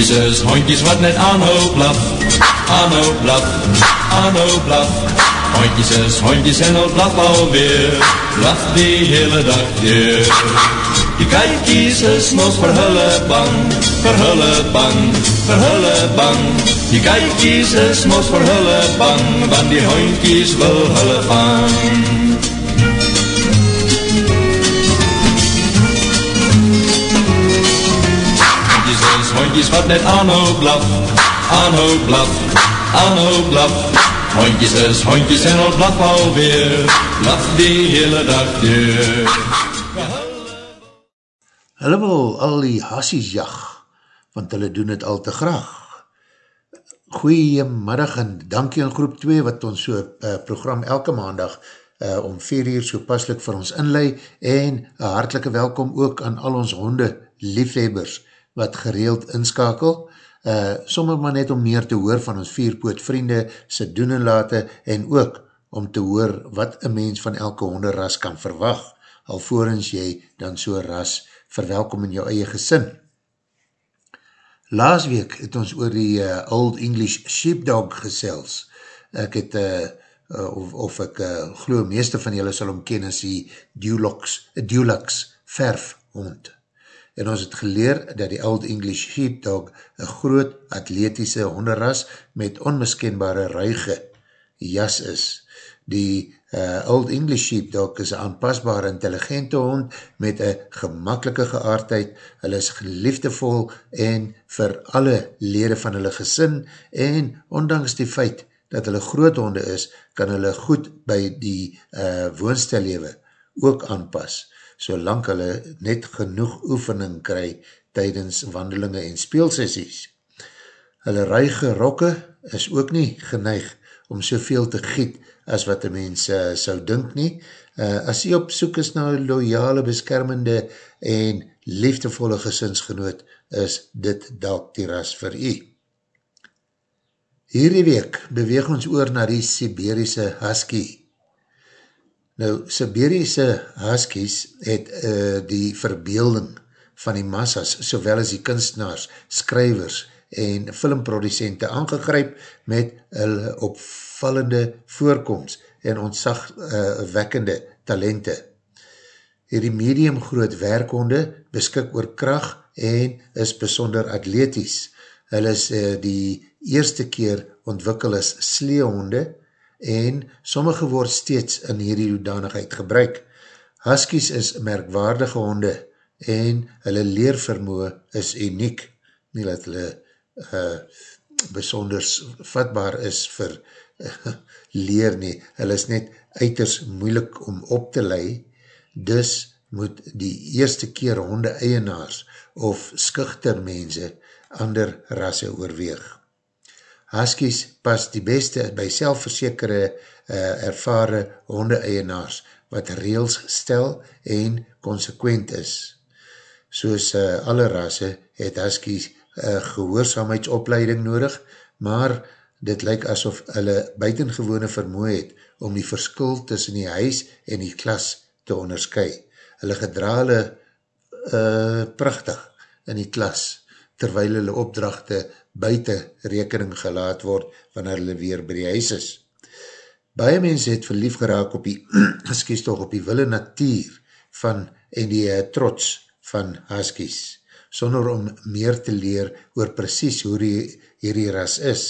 Hondjes is hondjes wat net aanhoop blaf, aanhoop blaf, aanhoop blaf. Hondjes is hondjes en al blaf alweer, blaf die hele dag weer. Die kijkies is mos vir hulle bang, vir hulle bang, vir hulle bang. Die kijkies is mos vir hulle bang, want die hondjies wil hulle vang. Hondjies wat net aanhou blaf, aanhou blaf, aanhou blaf. Hondjies is hondjies en al blaf alweer, blaf die hele dag deur. Hulle wil al die hassies jag, want hulle doen het al te graag. Goeiemiddag en dankie aan groep 2 wat ons so uh, program elke maandag uh, om 4 uur so paslik vir ons inlei en een hartelike welkom ook aan al ons honde liefhebbers wat gereeld inskakel. Uh, sommer maar net om meer te hoor van ons vierpoot vriende, sy doen en late en ook om te hoor wat een mens van elke honderras kan verwag, alvorens jy dan so ras verwelkom in jou eie gesin. Laas week het ons oor die uh, Old English Sheepdog gesels. Ek het, uh, uh, of, of ek uh, geloof, meeste van julle sal omken as die Dulux, Dulux verfhond. En ons het geleer dat die Old English Sheepdog een groot atletische honderras met onmiskenbare ruige jas is. Die uh, Old English Sheepdog is een aanpasbare intelligente hond met een gemakkelike geaardheid, hulle is geliefdevol en vir alle lede van hulle gesin en ondanks die feit dat hulle groot honde is, kan hulle goed by die uh, woonstellewe ook aanpas, solang hulle net genoeg oefening kry tydens wandelinge en speelsessies. Hulle ruige rokke is ook nie geneig om soveel te giet as wat die mens uh, sou dink nie. Uh, as jy op soek is na loyale, beskermende en liefdevolle gesinsgenoot, is dit dalk die ras vir jy. Hierdie week beweeg ons oor na die Siberiese Husky. Nou, Siberiese Huskies het uh, die verbeelding van die massas, sowel as die kunstenaars, skrywers en filmproducente aangegryp met hulle opvallende voorkomst en ontzagwekkende uh, talente. Hierdie medium groot werkhonde beskik oor kracht en is besonder atleties. Hulle is uh, die eerste keer ontwikkel as sleehonde en sommige word steeds in hierdie hoedanigheid gebruik. Huskies is merkwaardige honde en hulle leervermoe is uniek, nie dat hulle uh, besonders vatbaar is vir uh, leer nie. Hulle is net uiters moeilik om op te lei, dus moet die eerste keer honde eienaars of skichter mense ander rasse oorweeg. Huskies pas die beste by selfversekere uh, ervare honde eienaars wat reels stel en consequent is. Soos uh, alle rasse het Huskies uh, gehoorzaamheidsopleiding nodig, maar dit lyk asof hulle buitengewone vermoe het om die verskil tussen die huis en die klas te onderskui. Hulle gedra hulle uh, prachtig in die klas, terwyl hulle opdrachte buiten rekening gelaat word wanneer hulle weer by die huis is. Baie mense het verlief geraak op die, excuse toch, op die wille natuur van en die uh, trots van huskies sonder om meer te leer oor precies hoe die, hierdie ras is.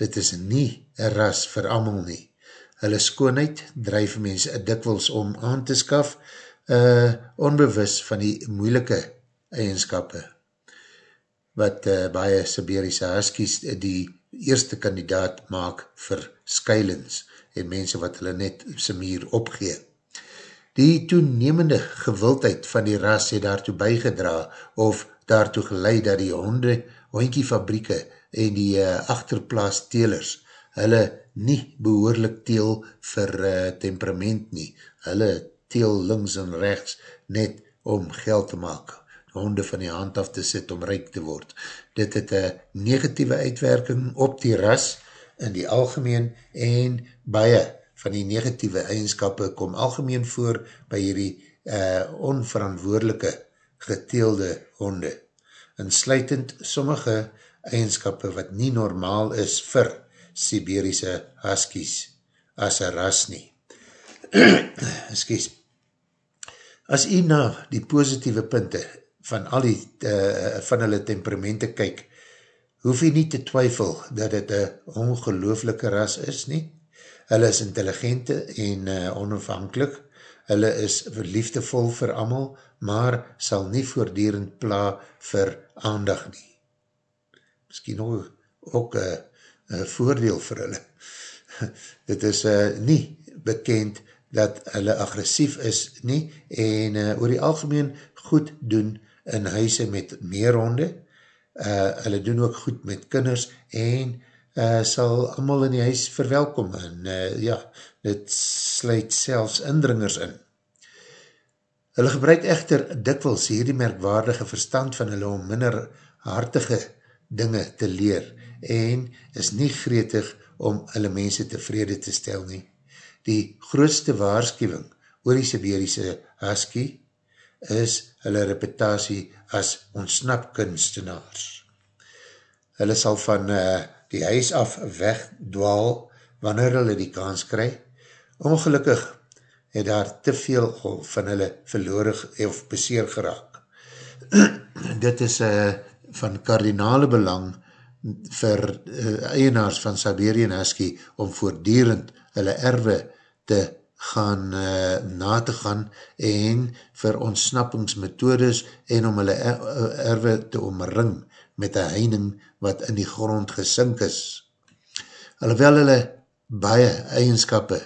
Dit is nie een ras vir amal nie. Hulle skoonheid drijf mens dikwels om aan te skaf, uh, onbewus van die moeilike eigenskappe, wat uh, baie Siberiese Huskies die eerste kandidaat maak vir skylens en mense wat hulle net sy muur opgee. Die toenemende gewildheid van die ras het daartoe bygedra of daartoe geleid dat die honde, hondkiefabrieke en die uh, achterplaas telers hulle nie behoorlik teel vir uh, temperament nie. Hulle teel links en rechts net om geld te maak, honde van die hand af te sit om rijk te word. Dit het een negatieve uitwerking op die ras in die algemeen en baie van die negatieve eigenskappe kom algemeen voor by hierdie uh, onverantwoordelike geteelde honde. en sluitend sommige eigenskappe wat nie normaal is vir Siberiese Huskies as een ras nie. Excuse. As jy na die positieve punte van al die uh, van hulle temperamente kyk, hoef jy nie te twyfel dat het een ongelooflike ras is nie. Hulle is intelligente en uh, onafhankelijk, hulle is verliefdevol vir amal, maar sal nie voordierend pla vir aandag nie. Misschien ook, ook uh, een voordeel vir hulle. Dit is uh, nie bekend dat hulle agressief is nie en uh, oor die algemeen goed doen in huise met meer honde. Uh, hulle doen ook goed met kinders en uh, sal allemaal in die huis verwelkom en uh, ja, dit sluit selfs indringers in. Hulle gebruik echter dikwels hierdie merkwaardige verstand van hulle om minder hartige dinge te leer en is nie gretig om hulle mense tevrede te stel nie. Die grootste waarschuwing oor die Siberiese husky is hulle reputatie as ontsnapkunstenaars. Hulle sal van uh, die huis af wegdwaal wanneer hulle die kans kry. Ongelukkig het daar te veel van hulle verloorig of beseer geraak. Dit is uh, van kardinale belang vir uh, eienaars van Siberian Husky om voordierend hulle erwe te gaan uh, na te gaan en vir ontsnappingsmethodes en om hulle erwe te omring met een heining wat in die grond gesink is. Alhoewel hulle baie eigenskappe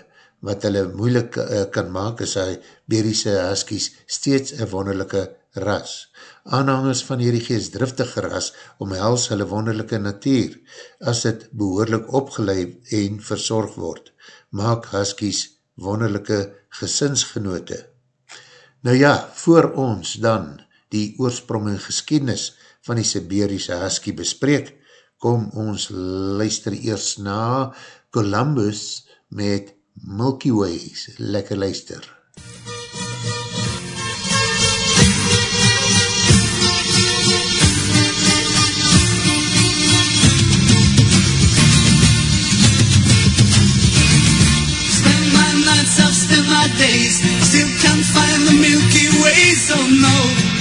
wat hulle moeilik uh, kan maak is hy Beriese Huskies steeds een wonderlijke ras. Aanhangers van hierdie geestdriftige ras omhels hulle wonderlijke natuur as dit behoorlik opgeleid en verzorg word. Maak Huskies wonderlijke gesinsgenote. Nou ja, voor ons dan die oorsprong en geskiednis van die Siberiese Husky bespreek, kom ons luister eers na Columbus met Milky Ways. Lekker luister. I've spent my days. Still can't find the Milky Ways, oh no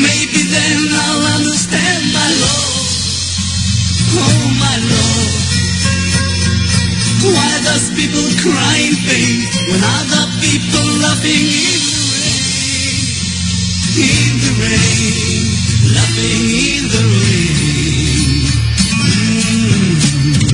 maybe then I'll understand my Lord. Oh my Lord. Why does people cry in pain when other people laughing in the rain? In the rain, laughing in the rain. Mm.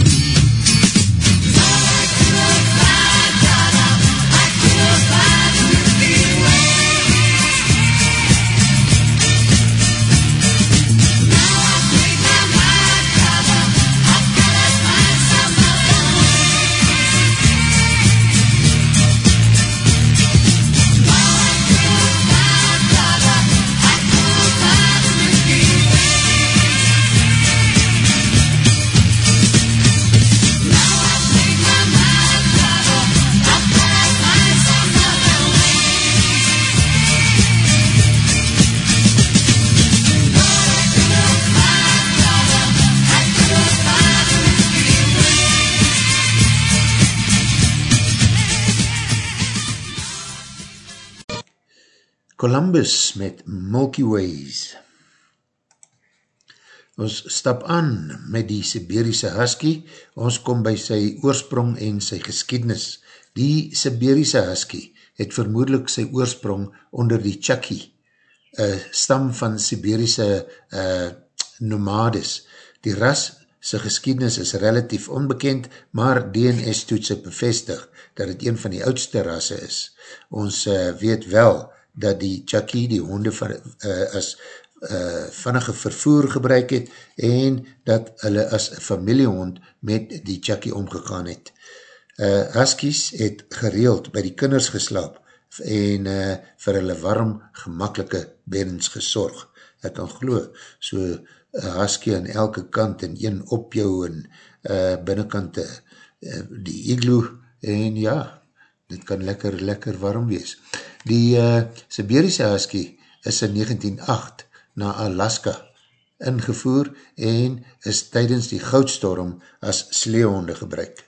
Columbus met Milky Ways. Ons stap aan met die Siberiese Husky. Ons kom by sy oorsprong en sy geskiednis. Die Siberiese Husky het vermoedelijk sy oorsprong onder die Chucky, uh, stam van Siberiese uh, nomades. Die ras sy geskiednis is relatief onbekend, maar DNS-toetse bevestig dat het een van die oudste rasse is. Ons uh, weet wel dat die Chucky die honde van, uh, as uh, vannige vervoer gebruik het en dat hulle as familiehond met die Chucky omgegaan het. Uh, Huskies het gereeld by die kinders geslaap en uh, vir hulle warm, gemakkelike beddens gesorg. Ek kan glo, so uh, Husky aan elke kant en een op jou en uh, binnenkant uh, die igloo en ja, dit kan lekker, lekker warm wees. Die uh, Siberiese Husky is in 1908 na Alaska ingevoer en is tydens die goudstorm as sleehonde gebruik.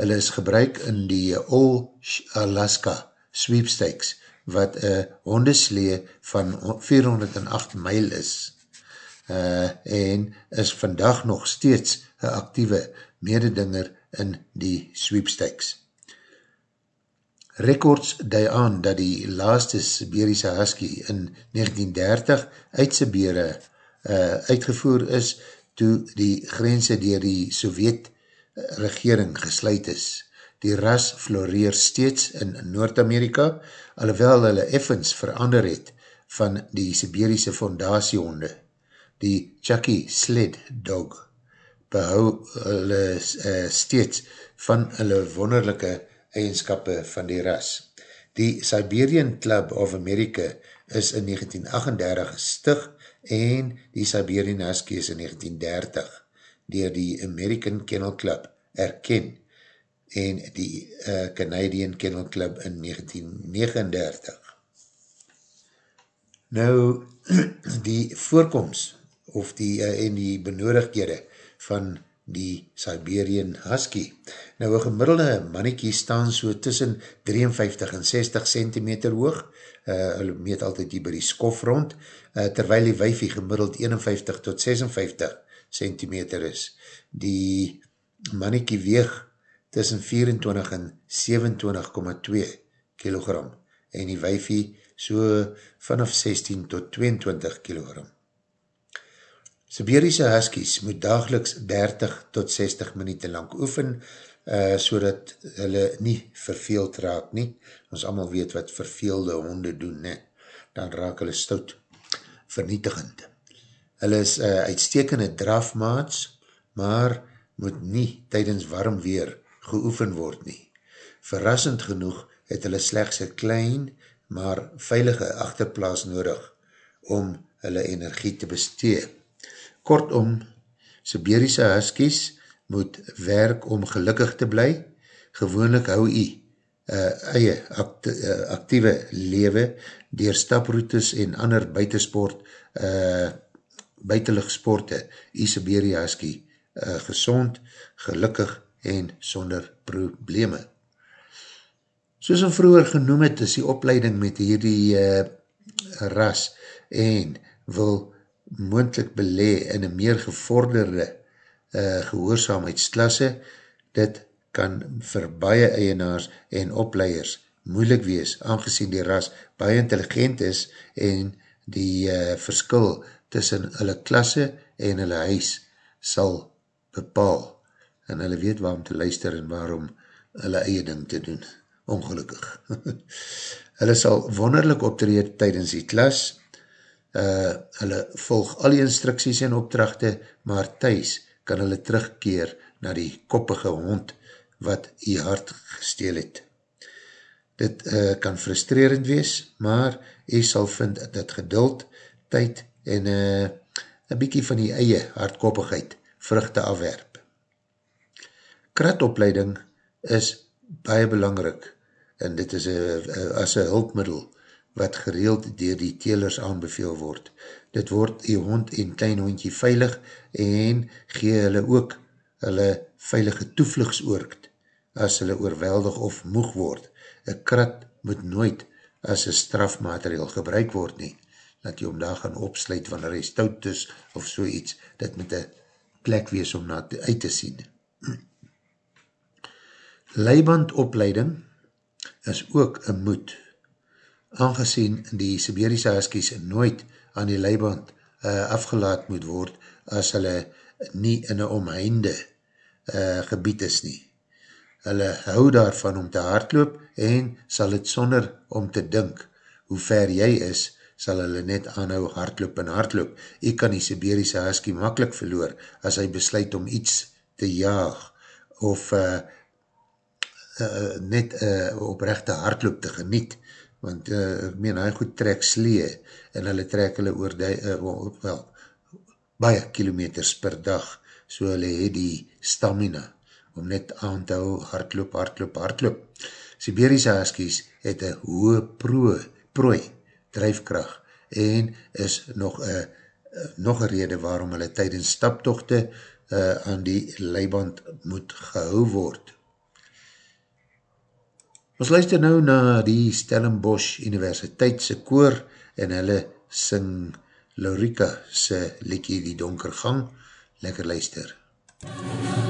Hulle is gebruik in die All Alaska sweepstakes wat een hondeslee van 408 myl is uh, en is vandag nog steeds een actieve mededinger in die sweepstakes. Records dui aan dat die laaste Siberiese Husky in 1930 uit Sibere uh, uitgevoer is toe die grense dier die Sovjet regering gesluit is. Die ras floreer steeds in Noord-Amerika, alhoewel hulle effens verander het van die Siberiese fondasiehonde. Die Chucky Sled Dog behou hulle uh, steeds van hulle wonderlijke eigenskappe van die ras. Die Siberian Club of America is in 1938 gestig en die Siberian Husky is in 1930 dier die American Kennel Club erken en die uh, Canadian Kennel Club in 1939. Nou, die voorkomst of die, uh, en die benodigdhede van die Siberian Husky. Nou, een gemiddelde mannetjie staan so tussen 53 en 60 cm hoog, uh, hulle meet altyd hier by die skof rond, uh, terwyl die wijfie gemiddeld 51 tot 56 cm is. Die mannetjie weeg tussen 24 en 27,2 kg en die wijfie so vanaf 16 tot 22 kg. Siberiese Huskies moet dageliks 30 tot 60 minuut lang oefen, uh, so dat hulle nie verveeld raak nie. Ons allemaal weet wat verveelde honde doen, ne? dan raak hulle stout vernietigend. Hulle is uh, uitstekende drafmaats, maar moet nie tydens warm weer geoefen word nie. Verrassend genoeg het hulle slechts een klein, maar veilige achterplaas nodig om hulle energie te besteed. Kortom, Siberiese Huskies moet werk om gelukkig te bly. Gewoonlik hou jy uh, eie act, uh, actieve lewe dier staproutes en ander buitensport, uh, buitenligsporte, jy Siberiese Husky uh, gezond, gelukkig en sonder probleme. Soos ons vroeger genoem het, is die opleiding met hierdie uh, ras en wil moendlik belee in een meer gevorderde uh, gehoorzaamheidsklasse, dit kan vir baie eienaars en opleiers moeilik wees, aangezien die ras baie intelligent is en die uh, verskil tussen hulle klasse en hulle huis sal bepaal en hulle weet waarom te luister en waarom hulle eie ding te doen, ongelukkig. hulle sal wonderlik optreed tydens die klas, uh, hulle volg al die instructies en opdrachte, maar thuis kan hulle terugkeer na die koppige hond wat jy hart gesteel het. Dit uh, kan frustrerend wees, maar jy sal vind dat geduld, tyd en uh, een bykie van die eie hardkoppigheid vruchte afwerp. Kratopleiding is baie belangrik en dit is a, a, as een hulpmiddel wat gereeld dier die telers aanbeveel word. Dit word die hond en klein hondje veilig en gee hulle ook hulle veilige toevlugsoorkt as hulle oorweldig of moeg word. Een krat moet nooit as een strafmateriaal gebruik word nie, dat jy om daar gaan opsluit wanneer hy stout is of so iets, dit moet een plek wees om na te, uit te sien. Leibandopleiding is ook een moed, aangezien die Siberiese Huskies nooit aan die leiband uh, afgelaat moet word as hulle nie in een omheinde uh, gebied is nie. Hulle hou daarvan om te hardloop en sal het sonder om te dink hoe ver jy is, sal hulle net aanhou hardloop en hardloop. Ek kan die Siberiese Husky makkelijk verloor as hy besluit om iets te jaag of uh, uh, net uh, oprechte hardloop te geniet want uh, ek meen, hy goed trek slee, en hulle trek hulle oor die, uh, wel, baie kilometers per dag, so hulle het die stamina, om net aan te hou, hardloop, hardloop, hardloop. Siberiese Huskies het een hoë prooi, prooi, drijfkracht, en is nog een, nog een rede waarom hulle tydens staptochte uh, aan die leiband moet gehou word. Ons luister nou na die Stellenbosch Universiteitse koor en hulle sing Laurika se liekie Die Donker Gang. Lekker luister. Na,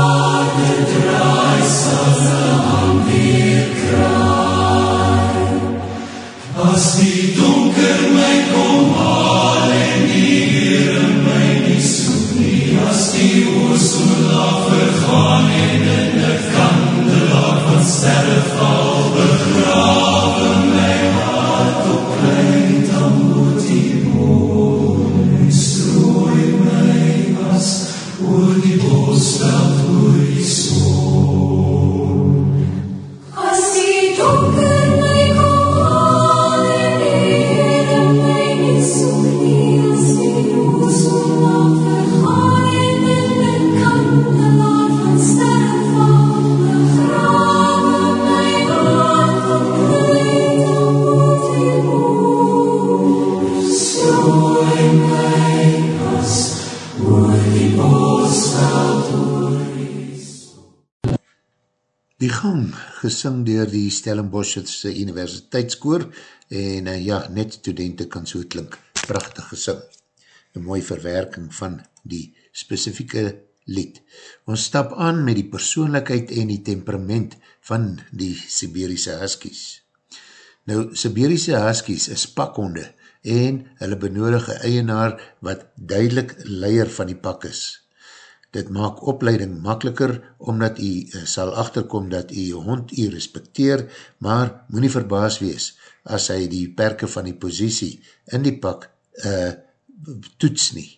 door die Stellenboschse universiteitskoor en uh, ja, net studenten kan so klink, prachtig gesing. Een mooie verwerking van die specifieke lied. Ons stap aan met die persoonlijkheid en die temperament van die Siberiese Huskies. Nou, Siberiese Huskies is pakhonde en hulle benodige eienaar wat duidelik leier van die pak is. Dit maak opleiding makkeliker omdat jy uh, sal achterkom dat jy hond jy respecteer, maar moet nie verbaas wees as hy die perke van die posiesie in die pak uh, toets nie.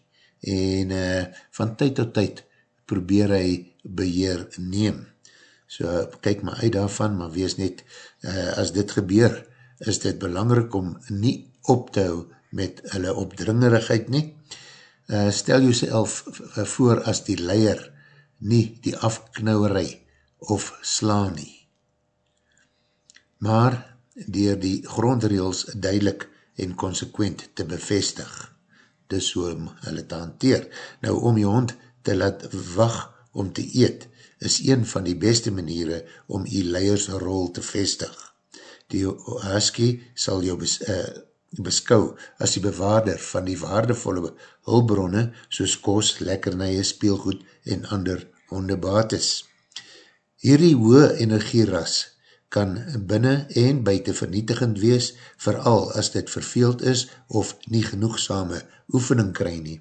En uh, van tyd tot tyd probeer hy beheer neem. So kyk maar uit daarvan, maar wees net, uh, as dit gebeur, is dit belangrik om nie op te hou met hulle opdringerigheid nie, uh, stel jouself voor as die leier nie die afknauwerij of sla nie. Maar dier die grondreels duidelik en consequent te bevestig, dis so om hulle te hanteer. Nou om jou hond te laat wacht om te eet, is een van die beste maniere om die leiersrol te vestig. Die husky sal jou bes, uh, beskou as die bewaarder van die waardevolle hulbronne soos kos, lekkernije, speelgoed en ander hondebates. Hierdie hoë energieras kan binnen en buiten vernietigend wees, vooral as dit verveeld is of nie genoegsame oefening kry nie.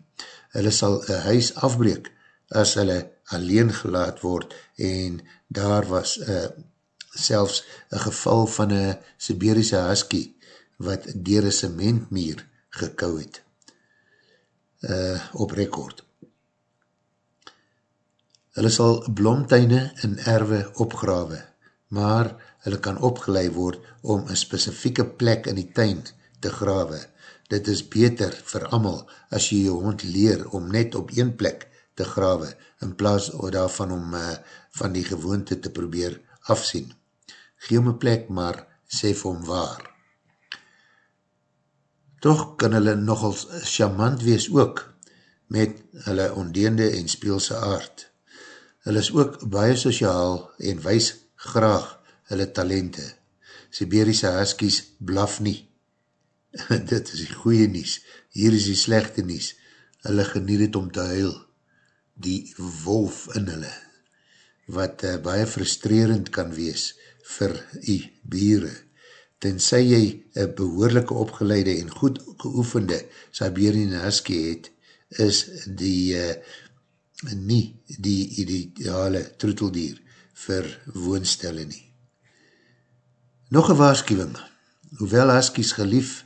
Hulle sal een huis afbreek as hulle alleen gelaat word en daar was uh, selfs een geval van een Siberiese husky wat dier een cementmeer gekou het uh, op rekord. Hulle sal blomtuine in erwe opgrawe, maar hulle kan opgeleid word om een specifieke plek in die tuin te grawe. Dit is beter vir amal as jy jou hond leer om net op een plek te grawe, in plaas daarvan om uh, van die gewoonte te probeer afsien. Gee om een plek, maar sê vir hom waar. Toch kan hulle nogal charmant wees ook met hulle ondeende en speelse aard. Hulle is ook baie sociaal en wees graag hulle talente. Siberiese huskies blaf nie. Dit is die goeie nies. Hier is die slechte nies. Hulle geniet het om te huil. Die wolf in hulle. Wat uh, baie frustrerend kan wees vir die bieren tenzij jy een behoorlijke opgeleide en goed geoefende Siberian Husky het, is die uh, nie die ideale troeteldier vir woonstelle nie. Nog een waarschuwing, hoewel Huskies gelief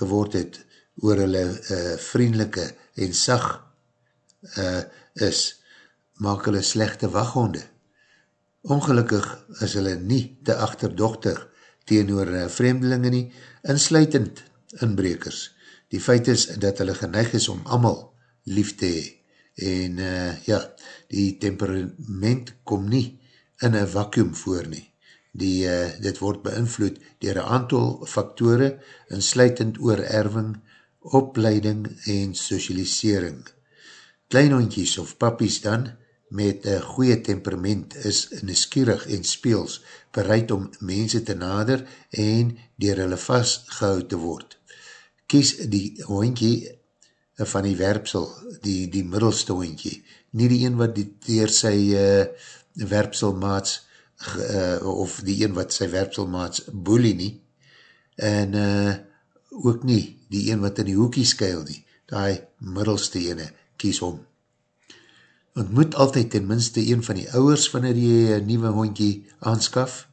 geword het oor hulle uh, vriendelike en sag uh, is, maak hulle slechte waghonde. Ongelukkig is hulle nie te achterdochtig teenoor uh, vreemdelinge nie, insluitend inbrekers. Die feit is dat hulle geneig is om amal lief te hee. En uh, ja, die temperament kom nie in een vacuum voor nie. Die, uh, dit word beïnvloed dier een aantal faktore, insluitend oor erving, opleiding en socialisering. Kleinhondjies of pappies dan, met een goeie temperament is neskierig en speels, bereid om mense te nader en dier hulle vastgehoud te word. Kies die hondje van die werpsel, die, die middelste hondje, nie die een wat die, dier sy uh, werpselmaats uh, of die een wat sy werpselmaats boelie nie, en uh, ook nie die een wat in die hoekie skuil nie, die middelste ene, kies om ontmoet altyd ten minste een van die ouwers wanneer jy een nieuwe hondje aanskaf.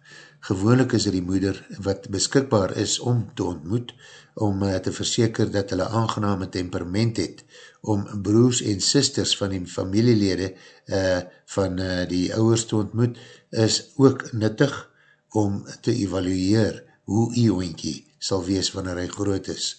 Gewoonlik is er die moeder wat beskikbaar is om te ontmoet, om uh, te verseker dat hulle aangename temperament het, om broers en sisters van die familielede uh, van uh, die ouwers te ontmoet, is ook nuttig om te evalueer hoe die hondje sal wees wanneer hy groot is.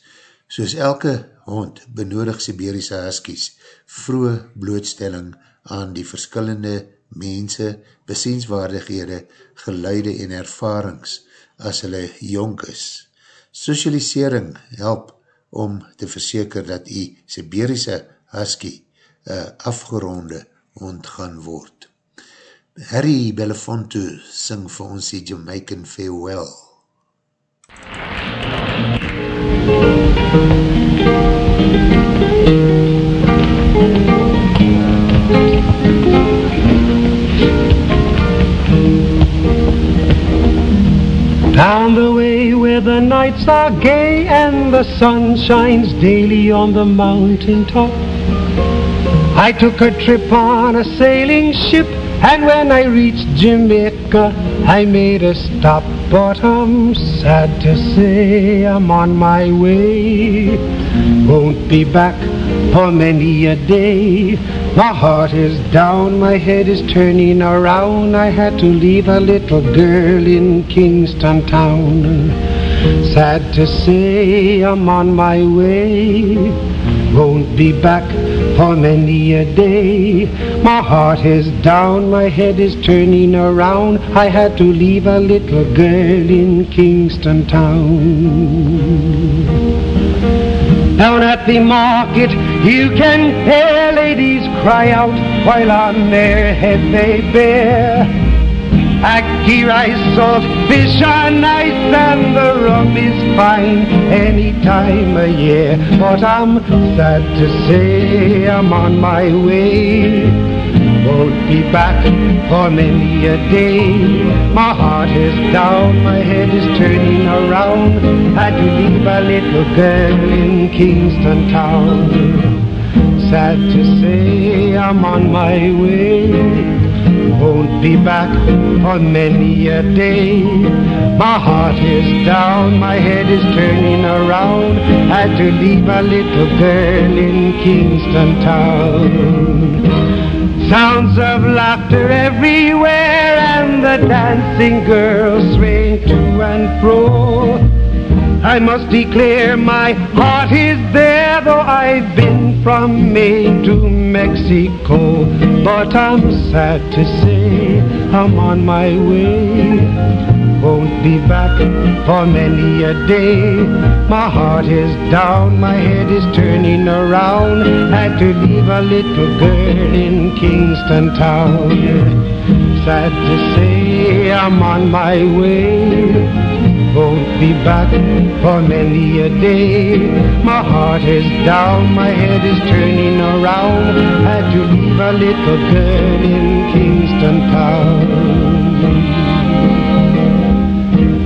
Soos elke hond benodig Siberiese huskies, vroege blootstelling aan die verskillende mense, besienswaardighede, geluide en ervarings as hulle jonk is. Socialisering help om te verseker dat die Siberiese husky uh, afgeronde ontgaan word. Harry Belafonte sing vir ons die Jamaican Farewell. Down the way where the nights are gay and the sun shines daily on the mountain top. I took a trip on a sailing ship and when I reached Jamaica I made a stop. But I'm sad to say I'm on my way. Won't be back for many a day. My heart is down, my head is turning around. I had to leave a little girl in Kingston town. Sad to say I'm on my way. Won't be back for many a day. My heart is down, my head is turning around. I had to leave a little girl in Kingston town. Down at the market, you can hear ladies cry out while on their head they bear. Ackee rice, salt, fish are nice, and the rum is fine any time of year. But I'm sad to say I'm on my way. Won't be back for many a day. My heart is down, my head is turning around. Had to leave a little girl in Kingston town. Sad to say I'm on my way won't be back for many a day. My heart is down, my head is turning around. Had to leave a little girl in Kingston town. Sounds of laughter everywhere and the dancing girls swing to and fro. I must declare my heart is there, though I've been from Maine to Mexico. But I'm sad to say I'm on my way. Be back for many a day. My heart is down, my head is turning around. Had to leave a little girl in Kingston town. Sad to say I'm on my way won't be back for many a day. My heart is down, my head is turning around. Had to leave a little girl in Kingston town.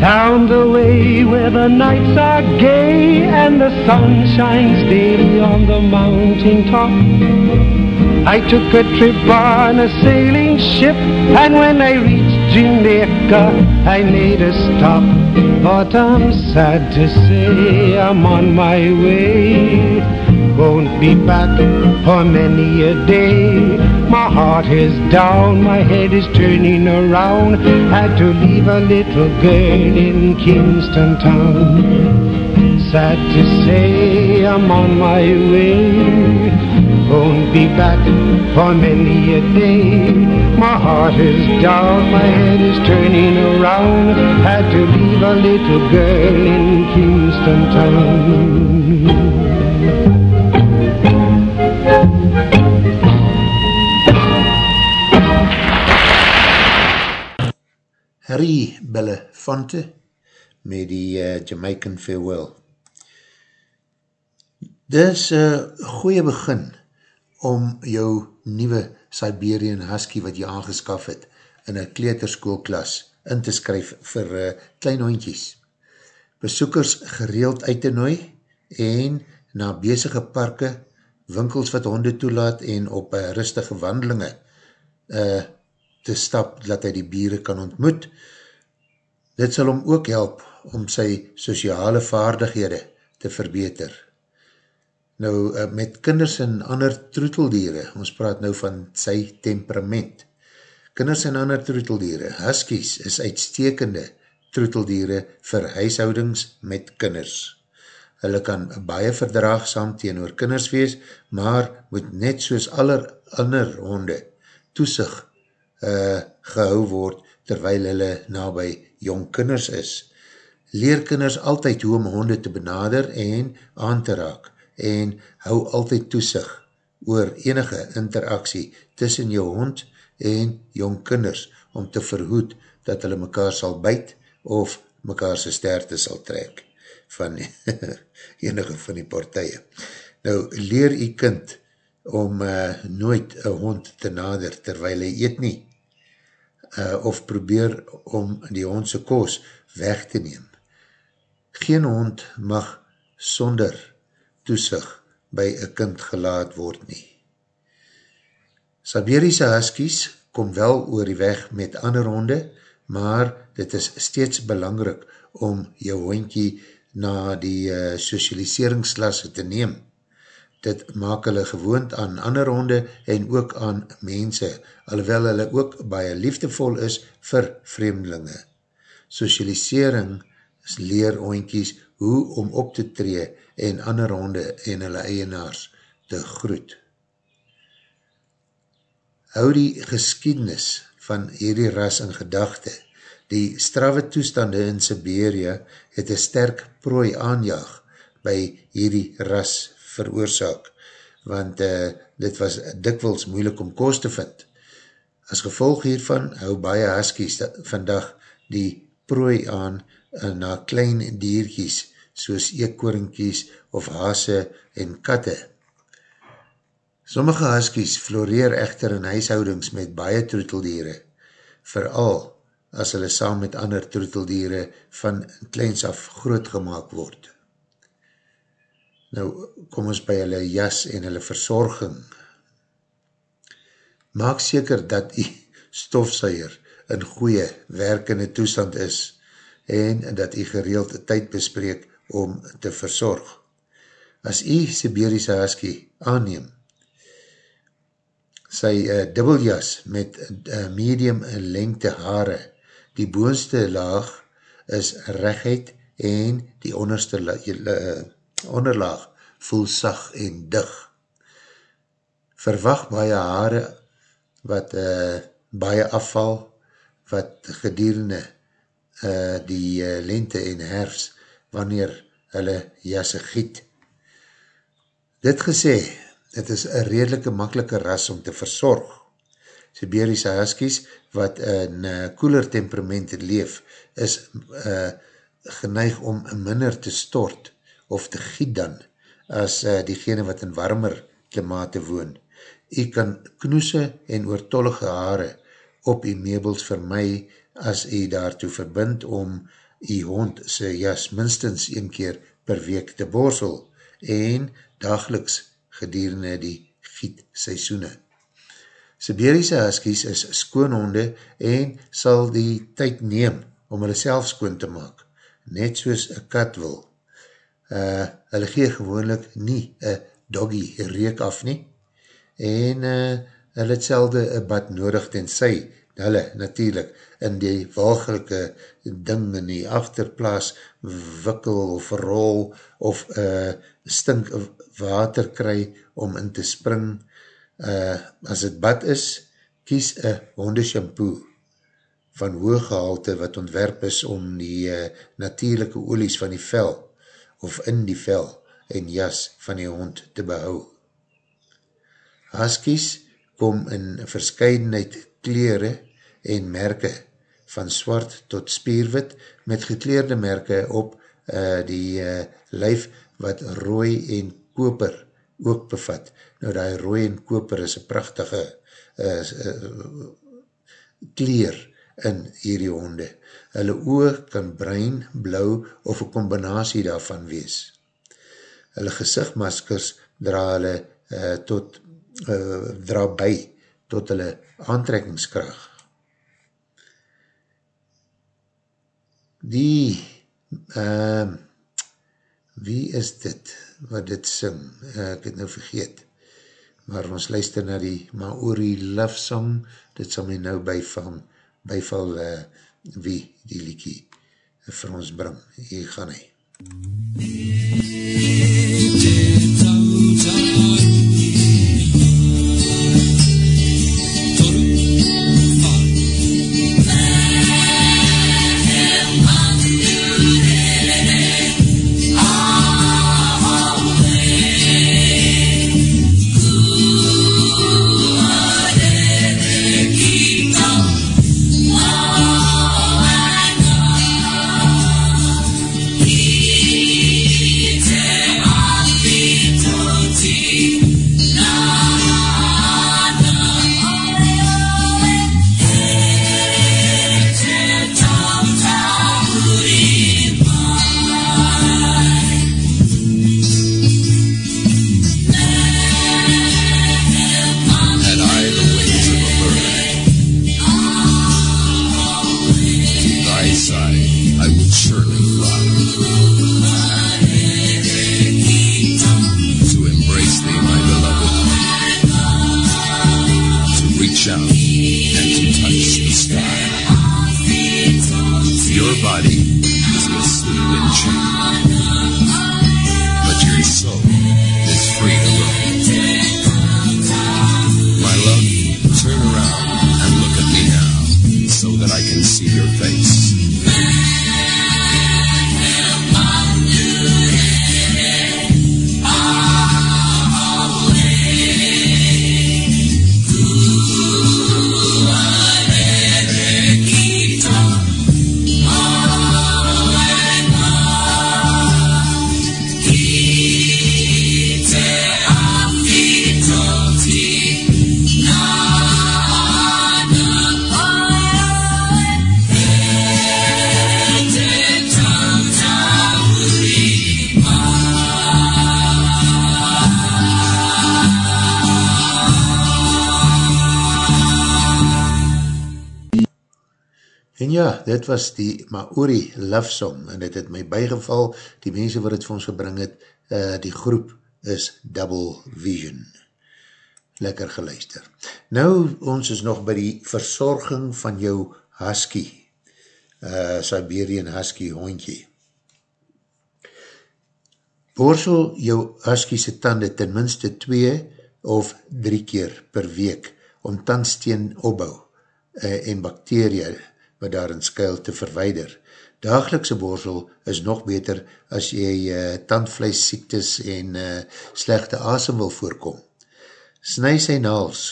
Down the way where the nights are gay and the sun shines daily on the mountain top. I took a trip on a sailing ship, and when I reached Jamaica, I made a stop. But I'm sad to say I'm on my way. Won't be back for many a day. My heart is down, my head is turning around. Had to leave a little girl in Kingston town. Sad to say I'm on my way. Won't be back for many a day. My heart is down, my head is turning around. Had to leave a little girl in Kingston town. Harry Belafonte met die uh, Jamaican Farewell. Dis een goeie begin om jou nieuwe Siberian Husky wat jy aangeskaf het in een kleterskoolklas in te skryf vir uh, klein hondjies. Besoekers gereeld uit te nooi en na bezige parke, winkels wat honde toelaat en op uh, rustige wandelinge uh, te stap dat hy die bieren kan ontmoet. Dit sal hom ook help om sy sociale vaardighede te verbeter. Nou, uh, met kinders en ander troeteldiere, ons praat nou van sy temperament. Kinders en ander troeteldiere, huskies is uitstekende troeteldiere vir huishoudings met kinders. Hulle kan baie verdraagsaam teenoor kinders wees, maar moet net soos aller ander honde toesig uh, gehou word terwyl hulle nabij jong kinders is. Leer kinders altyd hoe om honde te benader en aan te raak en hou altyd toesig oor enige interaksie tussen jou hond en jong kinders om te verhoed dat hulle mekaar sal byt of mekaar sy sterte sal trek van enige van die partije. Nou, leer die kind om uh, nooit een hond te nader terwijl hy eet nie. Uh, of probeer om die hondse koos weg te neem. Geen hond mag sonder toesig by een kind gelaat word nie. Siberiese huskies kom wel oor die weg met ander honde, maar dit is steeds belangrik om jou hondkie na die uh, socialiseringsklasse te neem. Dit maak hulle gewoond aan ander honde en ook aan mense, alhoewel hulle ook baie liefdevol is vir vreemdelinge. Socialisering leer hondkies hoe om op te tree en ander honde en hulle eienaars te groet hou die geskiednis van hierdie ras in gedachte. Die straffe toestande in Siberia het een sterk prooi aanjaag by hierdie ras veroorzaak, want uh, dit was dikwels moeilik om kost te vind. As gevolg hiervan hou baie huskies vandag die prooi aan uh, na klein dierkies soos eekkorinkies of hase en katte. Sommige huskies floreer echter in huishoudings met baie troeteldiere, vooral as hulle saam met ander troeteldiere van kleins af groot gemaakt word. Nou kom ons by hulle jas en hulle verzorging. Maak seker dat die stofsuier in goeie werkende toestand is en dat die gereeld tyd bespreek om te verzorg. As die Siberiese husky aanneem, sy uh, dubbeljas met uh, medium lengte haare. Die boonste laag is rechtheid en die onderste uh, onderlaag voel sag en dig. Verwacht baie haare wat uh, baie afval, wat gedurende uh, die uh, lente en herfst wanneer hulle jasse giet. Dit gesê, het is een redelike makkelike ras om te verzorg. Siberiese huskies wat in koeler temperament leef, is uh, geneig om minder te stort of te giet dan as uh, diegene wat in warmer klimate woon. U kan knoese en oortollige haare op die meubels vir my as u daartoe verbind om u hond sy jas minstens een keer per week te borsel en dageliks gedurende die gietseisoene. Siberiese huskies is skoonhonde en sal die tyd neem om hulle self skoon te maak, net soos een kat wil. Uh, hulle gee gewoonlik nie een doggie reek af nie en uh, hulle het selde een bad nodig tenzij hulle natuurlijk in die walgelike ding in die achterplaas wikkel of rol of uh, stink water kry om in te spring. Uh, as het bad is, kies een hondeshampoo van hoog gehalte wat ontwerp is om die uh, natuurlijke olies van die vel of in die vel en jas van die hond te behou. Huskies kom in verscheidenheid kleren en merke van swart tot spierwit met gekleerde merke op uh, die uh, lijf wat rooi en koper ook bevat. Nou die rooi en koper is een prachtige uh, uh, kleer in hierdie honde. Hulle oog kan bruin, blauw of een combinatie daarvan wees. Hulle gezichtmaskers dra hulle uh, tot uh, dra by tot hulle aantrekkingskracht. die uh, wie is dit wat dit sing uh, ek het nou vergeet maar ons luister na die Maori love song dit sal my nou byval byval uh, wie die liekie vir ons bring. Hier gaan hy. He ja, dit was die Maori Love Song en dit het my bijgeval, die mense wat het vir ons gebring het, uh, die groep is Double Vision. Lekker geluister. Nou, ons is nog by die verzorging van jou husky, uh, Siberian husky hondje. Borsel jou husky se tande ten minste 2 of 3 keer per week om tandsteen opbouw uh, en bakterieën wat daarin skuil te verweider. Dagelikse borsel is nog beter as jy uh, tandvlees siektes en uh, slechte asem wil voorkom. Sny sy naals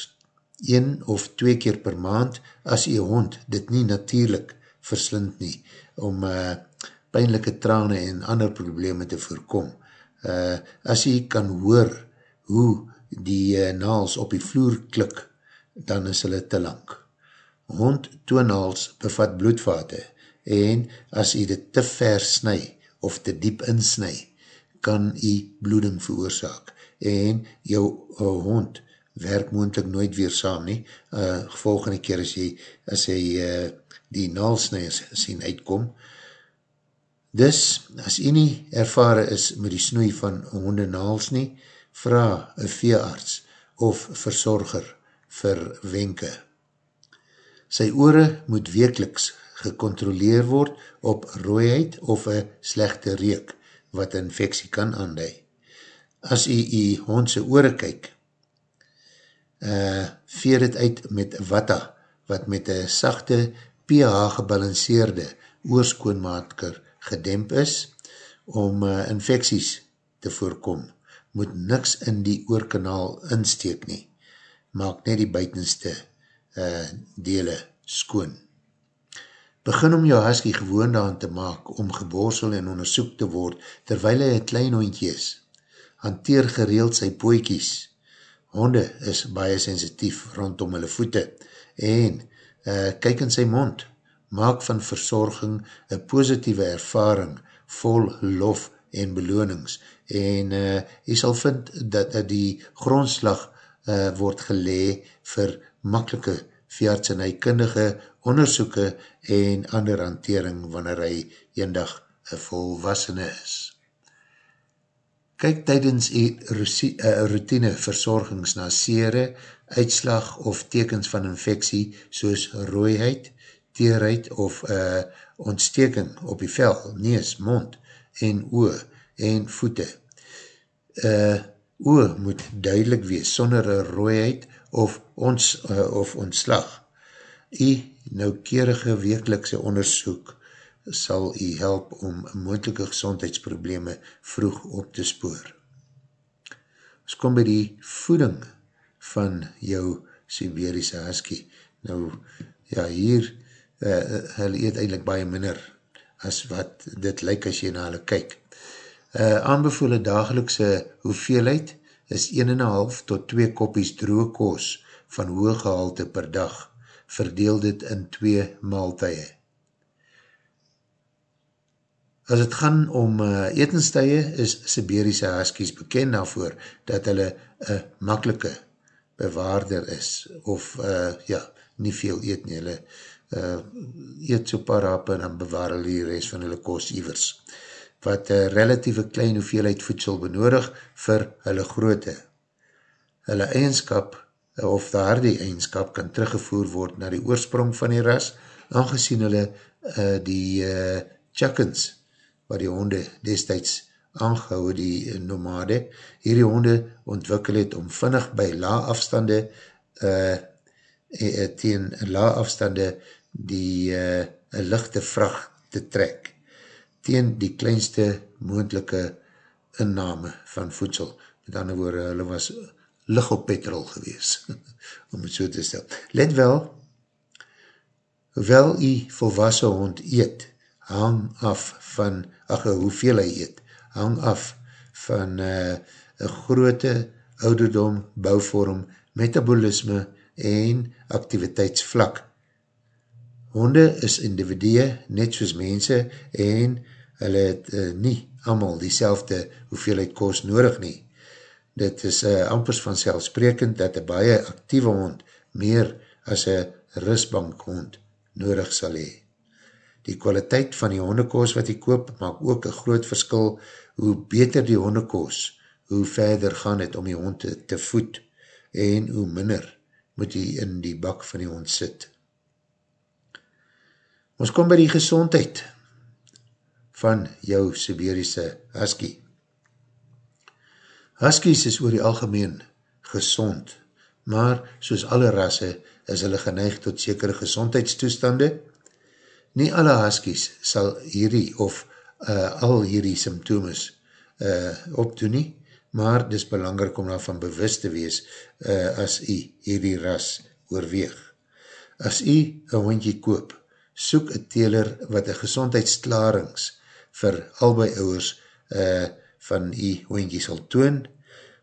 een of twee keer per maand as jy hond dit nie natuurlijk verslind nie om uh, pijnlijke trane en ander probleme te voorkom. Uh, as jy kan hoor hoe die uh, naals op die vloer klik, dan is hulle te lang. Hond toonhaals bevat bloedvate en as jy dit te ver sny of te diep insny, kan jy bloeding veroorzaak en jou uh, hond werk moendlik nooit weer saam nie. Uh, volgende keer as jy, as jy uh, die naalsnijers sien uitkom. Dus, as jy nie ervare is met die snoei van honde naals nie, vraag een veearts of verzorger vir wenke. Sy oore moet wekeliks gecontroleer word op rooiheid of een slechte reek wat infectie kan aandui. As jy jy hondse oore kyk, uh, veer het uit met watta, wat met een sachte pH gebalanceerde oorskoonmaatker gedemp is, om uh, infecties te voorkom, moet niks in die oorkanaal insteek nie. Maak net die buitenste uh, dele skoon. Begin om jou husky gewoon daan te maak om geborsel en onderzoek te word terwijl hy een klein hondje is. Hanteer gereeld sy poekies. Honde is baie sensitief rondom hulle voete en uh, kyk in sy mond. Maak van verzorging een positieve ervaring vol lof en belonings en uh, jy sal vind dat, dat die grondslag uh, word gelee vir makkelike veearts en hy kundige onderzoeke en ander hantering wanneer hy eendag een volwassene is. Kyk tydens die routine verzorgings na sere, uitslag of tekens van infectie soos rooiheid, teerheid of uh, ontsteking op die vel, nees, mond en oor en voete. Uh, oor moet duidelik wees sonder een rooiheid of, ons, uh, of ontslag. Die noukerige wekelikse onderzoek sal u help om moendelike gezondheidsprobleme vroeg op te spoor. Ons kom by die voeding van jou Siberiese husky. Nou, ja, hier, uh, hulle eet eindelijk baie minder as wat dit lyk as jy na hulle kyk. Uh, aanbevole dagelikse hoeveelheid is 1,5 tot 2 koppies droge koos van hoge gehalte per dag. Verdeel dit in twee maaltuie. As het gaan om uh, etenstuie, is Siberiese Huskies bekend daarvoor dat hulle een makkelike bewaarder is, of uh, ja, nie veel eet nie, hulle uh, eet so paar hape en dan bewaar hulle die rest van hulle kost ivers, wat een relatieve klein hoeveelheid voedsel benodig vir hulle groote. Hulle eigenskap of daar die eigenskap kan teruggevoer word na die oorsprong van die ras, aangezien hulle uh, die uh, chuckens, waar die honde destijds aangehou, die nomade, hierdie honde ontwikkel het om vinnig by la afstande uh, teen la afstande die uh, lichte vracht te trek, teen die kleinste moendelike inname van voedsel. Met ander woorde, hulle was lig op petrol gewees, om het so te stel. Let wel, hoewel die volwassen hond eet, hang af van, ach, hoeveel hy eet, hang af van uh, een grote ouderdom, bouwvorm, metabolisme en activiteitsvlak. Honde is individue, net soos mense, en hulle het uh, nie allemaal die selfde hoeveelheid koos nodig nie. Dit is uh, ampers van selfsprekend dat een baie actieve hond meer as een risbank hond nodig sal hee. Die kwaliteit van die hondekoos wat jy koop maak ook een groot verskil hoe beter die hondekoos, hoe verder gaan het om die hond te, te voed en hoe minder moet jy in die bak van die hond sit. Ons kom by die gezondheid van jou Siberiese husky. Huskies is oor die algemeen gezond, maar soos alle rasse is hulle geneig tot sekere gezondheidstoestande. Nie alle huskies sal hierdie of uh, al hierdie symptomes uh, opdoen nie, maar dis belangrijk om daarvan bewust te wees uh, as jy hierdie ras oorweeg. As jy een hondje koop, soek een teler wat een gezondheidsklarings vir albei ouwers uh, van jy hondje sal toon.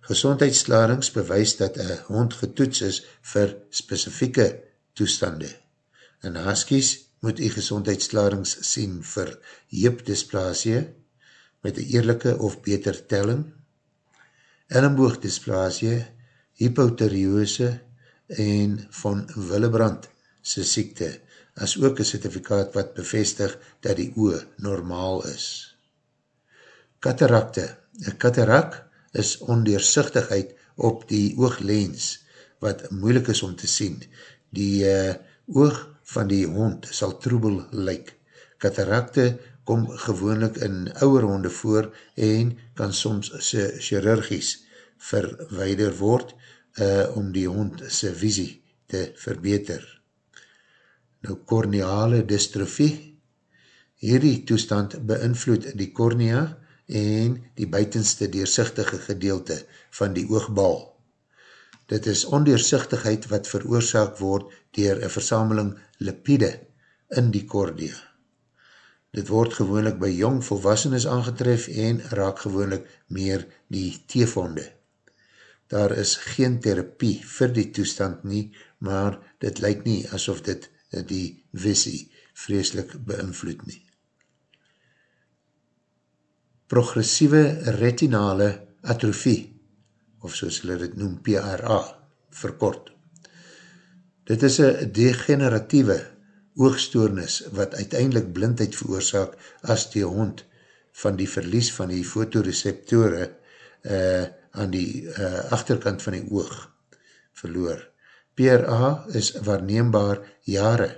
Gezondheidsklarings bewys dat een hond getoets is vir specifieke toestande. In huskies moet jy gezondheidsklarings sien vir heupdysplasie met een eerlijke of beter telling, ellenboogdysplasie, hypotheriose en van Willebrand sy siekte, as ook een certificaat wat bevestig dat die oe normaal is. Katarakte. Een katarak is ondeersichtigheid op die ooglens, wat moeilik is om te sien. Die uh, oog van die hond sal troebel lyk. Katarakte kom gewoonlik in ouwe honde voor en kan soms chirurgies verweider word uh, om die hond sy visie te verbeter. Nou, corneale dystrofie. Hierdie toestand beïnvloed die cornea en die buitenste deersichtige gedeelte van die oogbal. Dit is ondeersichtigheid wat veroorzaak word dier een versameling lipide in die cornea. Dit word gewoonlik by jong volwassenes aangetref en raak gewoonlik meer die teefonde. Daar is geen therapie vir die toestand nie, maar dit lyk nie asof dit die visie vreselik beïnvloed nie. Progressieve retinale atrofie, of soos hulle dit noem PRA, verkort. Dit is een degeneratieve oogstoornis wat uiteindelik blindheid veroorzaak as die hond van die verlies van die fotoreceptore uh, aan die uh, achterkant van die oog verloor. PRA is waarneembaar jare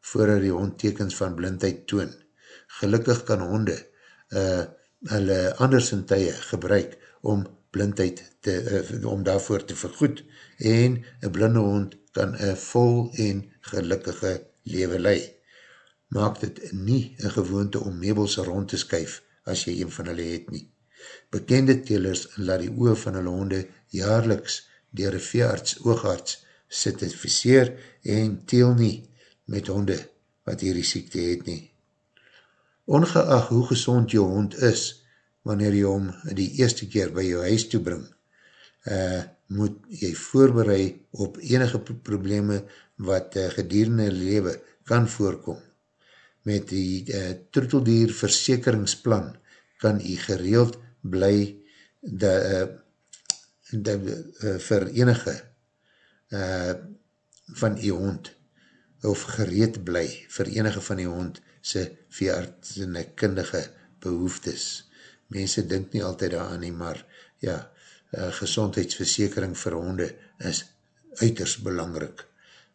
voordat die hond tekens van blindheid toon. Gelukkig kan honde uh, hulle andersintuie gebruik om blindheid te, uh, om daarvoor te vergoed en een blinde hond kan een vol en gelukkige lewe lei. Maak dit nie een gewoonte om meubels rond te skuif as jy een van hulle het nie. Bekende telers laat die oor van hulle honde jaarliks dier een veearts, oogarts, certificeer en teel nie met honde wat hierdie siekte het nie. Ongeacht hoe gezond jou hond is, wanneer jy hom die eerste keer by jou huis toe bring, uh, moet jy voorbereid op enige probleme wat uh, gedierende lewe kan voorkom. Met die uh, troeteldier versekeringsplan kan jy gereeld bly de, uh, de, uh, vir enige uh, van jy hond of gereed bly vir enige van die hond sy veeartsene kundige behoeftes. Mense dink nie altyd daaraan nie, maar ja, uh, gezondheidsversekering vir honde is uiters belangrik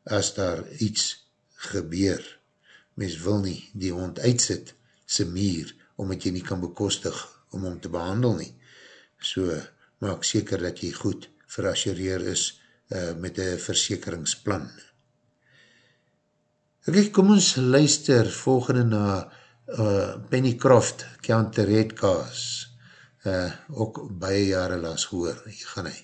as daar iets gebeur mens wil nie die hond uitsit, sy mier, omdat jy nie kan bekostig om hom te behandel nie. So, maak seker dat jy goed verassureer is uh, met een versekeringsplan. Ok, kom ons luister volgende na uh, Penny Croft, Count the Red Cars, uh, ook baie jare laas gehoor, hier gaan hy.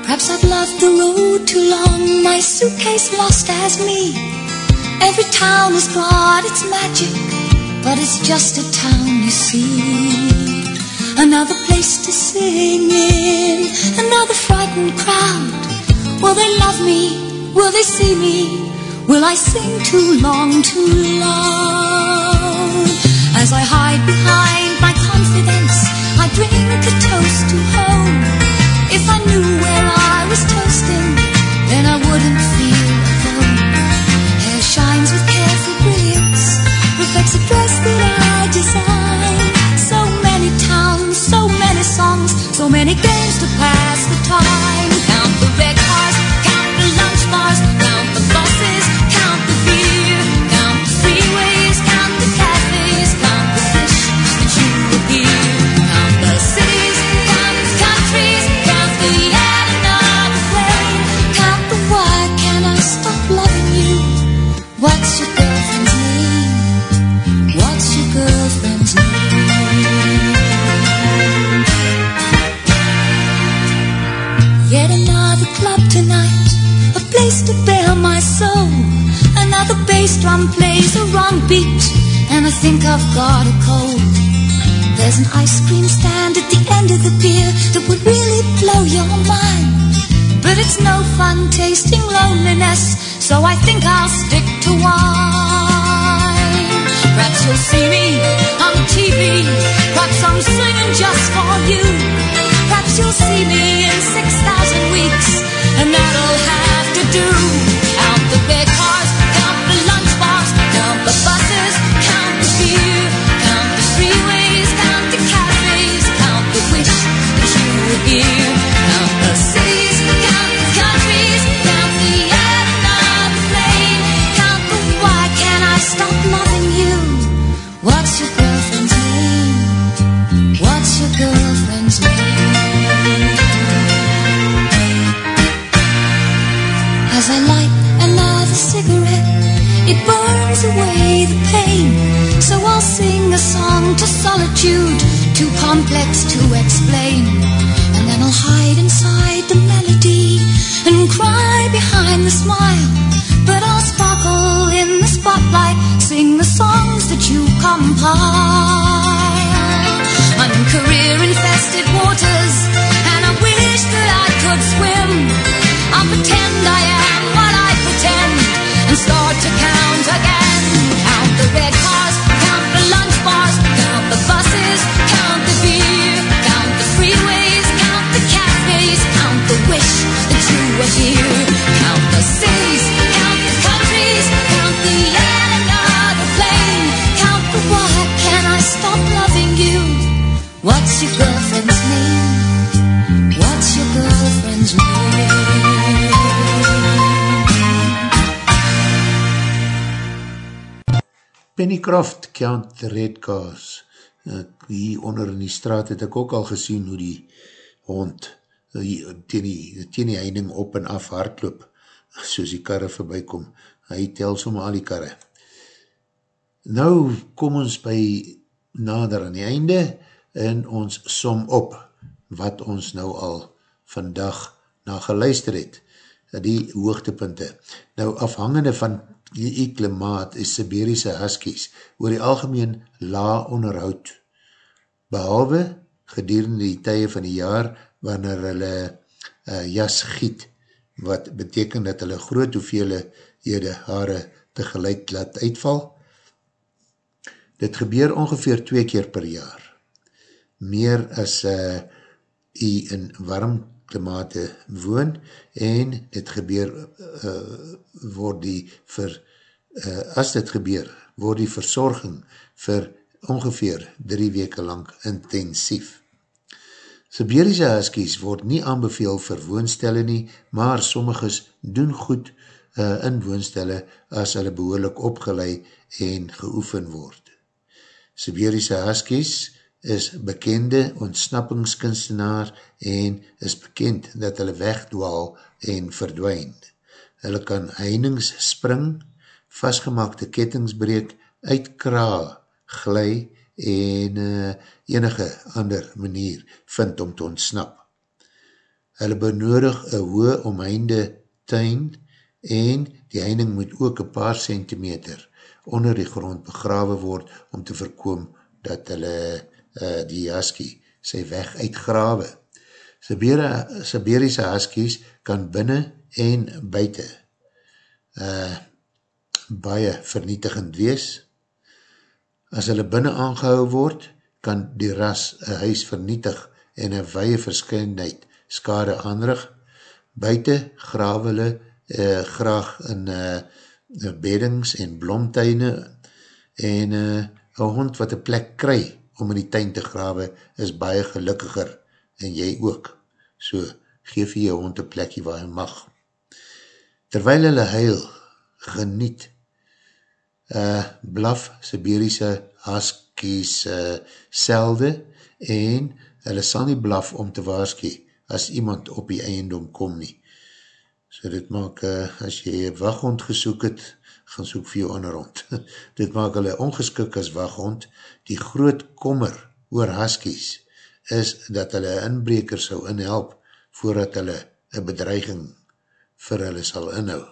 Perhaps I've loved the road too long, my suitcase lost as me. Every town has got its magic, but it's just a town see. Another place to sing in, another frightened crowd. Will they love me? Will they see me? Will I sing too long, too loud? As I hide behind my confidence, I drink a toast to home. If I knew where I was toasting, then I wouldn't feel so many games to pass the time. Place to bare my soul. Another bass drum plays a wrong beat, and I think I've got a cold. There's an ice cream stand at the end of the pier that would really blow your mind. But it's no fun tasting loneliness, so I think I'll stick to wine. Perhaps you'll see me on TV, perhaps I'm singing just for you. Perhaps you'll see me in 6,000 weeks, and that'll to do. The pain. So I'll sing a song to solitude, too complex to explain. And then I'll hide inside the melody and cry behind the smile. But I'll sparkle in the spotlight, sing the songs that you compile. I'm career infested waters, and I wish that I could swim. I'll pretend I am What's your girlfriend's name? What's your girlfriend's name? Penny Croft, Count the Red Cars. Hier onder in die straat het ek ook al gesien hoe die hond eh, teen die, teen die heining op en af hardloop, soos die karre voorbij kom. Hy tel som al die karre. Nou kom ons by nader aan die einde en ons som op wat ons nou al vandag na geluister het. Die hoogtepunte. Nou afhangende van die klimaat is Siberiese Huskies oor die algemeen la onderhoud. Behalwe gedurende die tye van die jaar wanneer hulle uh, jas giet, wat beteken dat hulle groot hoeveelhede hare tegelijk laat uitval. Dit gebeur ongeveer twee keer per jaar. Meer as uh, u in warm klimate woon en dit gebeur uh, word die vir, uh, as dit gebeur, word die verzorging vir ongeveer drie weke lang intensief. Siberiese Huskies word nie aanbeveel vir woonstelle nie, maar sommiges doen goed uh, in woonstelle as hulle behoorlik opgeleid en geoefen word. Siberiese Huskies is bekende ontsnappingskunstenaar en is bekend dat hulle wegdwaal en verdwijn. Hulle kan einings spring, vastgemaakte kettingsbreek, uitkra, glij en uh, enige ander manier vind om te ontsnap. Hulle benodig een hoë omheinde tuin en die heining moet ook een paar centimeter onder die grond begrawe word om te voorkom dat hulle uh, die husky sy weg uitgrawe. Siberiese huskies kan binnen en buiten uh, baie vernietigend wees. As hulle binnen aangehou word, kan die ras een huis vernietig en een weie verskynheid skade aanrig. Buiten grawe hulle uh, graag in uh, beddings en blomtuine en uh, een hond wat een plek kry om in die tuin te grawe is baie gelukkiger en jy ook. So geef jy jou hond een plekje waar hy mag. Terwyl hulle huil, geniet, uh, blaf Siberiese huskies uh, selde en hulle sal nie blaf om te waarskie as iemand op die eiendom kom nie. So dit maak, uh, as jy een waghond gesoek het, gaan soek vir jou ander hond. dit maak hulle ongeskik as waghond. Die groot kommer oor huskies is dat hulle inbreker sal inhelp voordat hulle een bedreiging vir hulle sal inhou.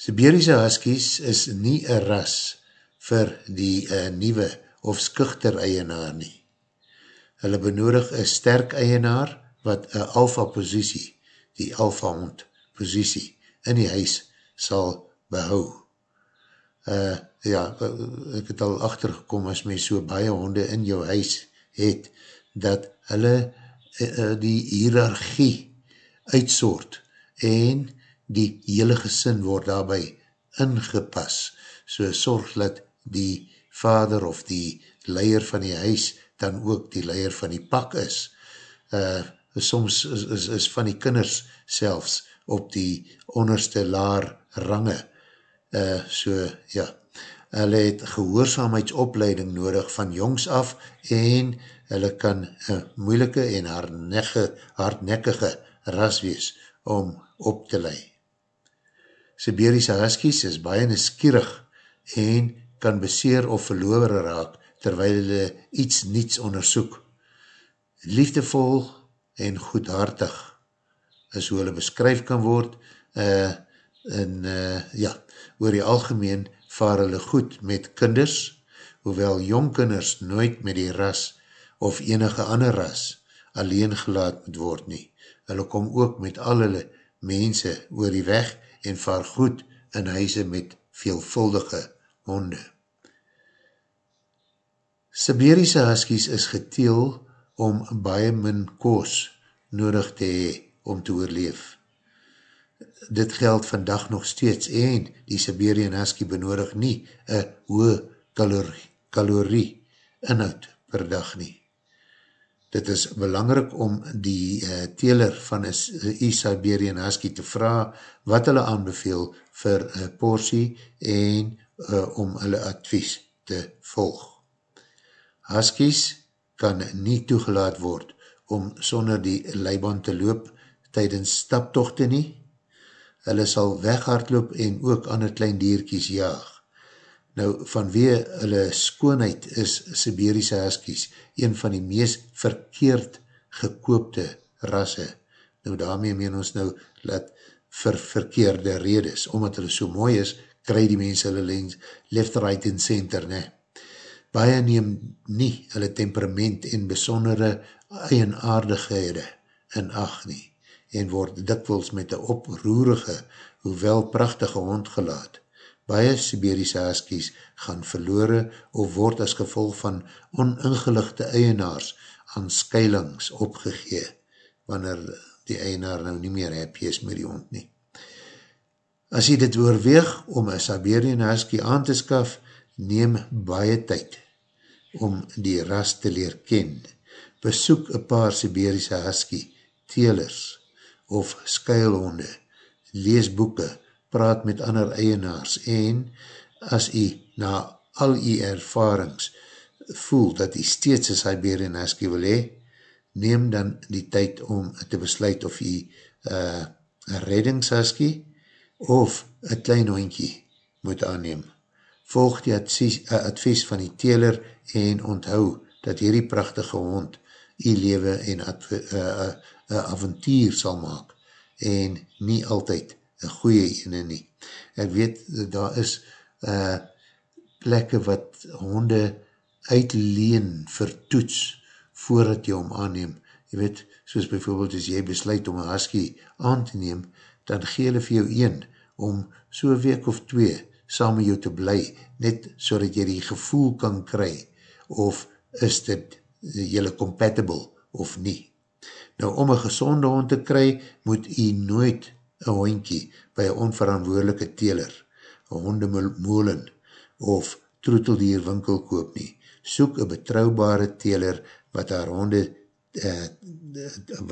Siberiese huskies is nie een ras vir die uh, nieuwe of skuchter eienaar nie. Hulle benodig een sterk eienaar wat een alfa posiesie, die alfa hond posiesie in die huis sal behou. Uh, ja, ek het al achtergekom as my so baie honde in jou huis het, dat hulle uh, die hiërarchie uitsoort en die hele gesin word daarby ingepas, so sorg dat die vader of die leier van die huis dan ook die leier van die pak is. Uh, soms is, is, is van die kinders selfs op die onderste laar range. Uh, so, ja, hulle het gehoorzaamheidsopleiding nodig van jongs af en hulle kan een moeilike en hardnekkige ras wees om op te lei. Siberiese huskies is baie neskierig en kan beseer of verloor raak terwijl hulle iets niets onderzoek. Liefdevol en goedhartig is hoe hulle beskryf kan word uh, en uh, ja, oor die algemeen vaar hulle goed met kinders, hoewel jongkinders nooit met die ras of enige ander ras alleen gelaat moet word nie. Hulle kom ook met al hulle mense oor die weg en vaar goed in huise met veelvuldige honde. Siberiese huskies is geteel om baie min koos nodig te hee om te oorleef. Dit geld vandag nog steeds en die Siberian husky benodig nie een hoë kalorie, kalorie inhoud per dag nie. Dit is belangrijk om die uh, teler van een Siberian husky te vraag wat hulle aanbeveel vir een portie en uh, om hulle advies te volg. Huskies kan nie toegelaat word om sonder die leiband te loop tydens staptochte nie. Hulle sal weghardloop en ook ander klein dierkies jaag. Nou, vanwee hulle skoonheid is Siberiese huskies een van die meest verkeerd gekoopte rasse. Nou, daarmee meen ons nou dat vir verkeerde redes, omdat hulle so mooi is, kry die mense hulle lens left, right en center, ne? Baie neem nie hulle temperament en besondere eienaardighede in acht nie en word dikwels met een oproerige, hoewel prachtige hond gelaat. Baie Siberiese huskies gaan verloore of word as gevolg van oningeligte eienaars aan skuilings opgegee, wanneer die eienaar nou nie meer happy is met die hond nie. As jy dit oorweeg om een Siberian husky aan te skaf, neem baie tyd om die ras te leer ken. besoek een paar Siberiese husky, telers of skuilhonde, lees boeken, praat met ander eienaars en as jy na al jy ervarings voel dat jy steeds een Siberian husky wil hee, neem dan die tyd om te besluit of jy uh, een reddingshusky of een klein hondkie moet aanneem. Volg die advies, uh, advies van die teler en onthou dat hierdie prachtige hond die lewe en uh, uh, uh, avontuur sal maak en nie altyd een goeie ene nie. Ek weet, daar is uh, plekke wat honde uitleen vir toets voordat jy hom aanneem. Jy weet, soos bijvoorbeeld as jy besluit om een husky aan te neem, dan gee hulle vir jou een om so week of twee saam met jou te bly, net so dat jy die gevoel kan kry of is dit jylle compatible of nie. Nou, om een gezonde hond te kry, moet jy nooit een hondkie by een onverantwoordelike teler, een hondemolen of troeteldierwinkel koop nie. Soek een betrouwbare teler wat haar honde, uh,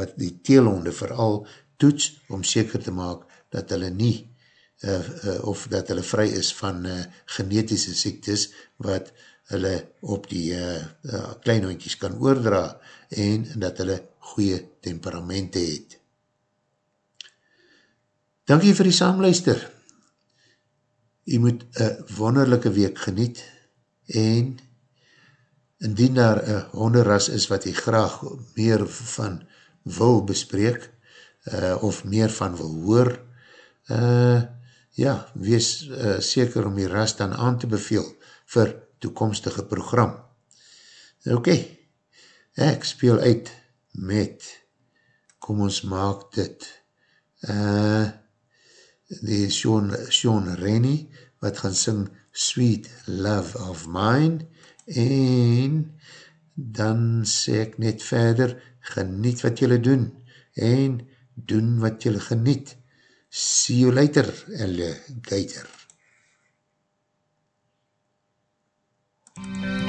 wat die teelhonde vooral toets om seker te maak dat hulle nie uh, uh, of dat hulle vry is van uh, genetische siektes wat hulle op die uh, uh, kleinhondjies kan oordra en dat hulle goeie temperamente het. Dankie vir die saamluister. Jy moet een wonderlijke week geniet en indien daar een honderras is wat jy graag meer van wil bespreek uh, of meer van wil hoor, uh, ja, wees uh, seker om die ras dan aan te beveel vir toekomstige program. Ok, ek speel uit met, kom ons maak dit, uh, die Sean, Sean Rennie, wat gaan sing Sweet Love of Mine, en dan sê ek net verder, geniet wat jylle doen, en doen wat jylle geniet. See you later, alligator. Sweet,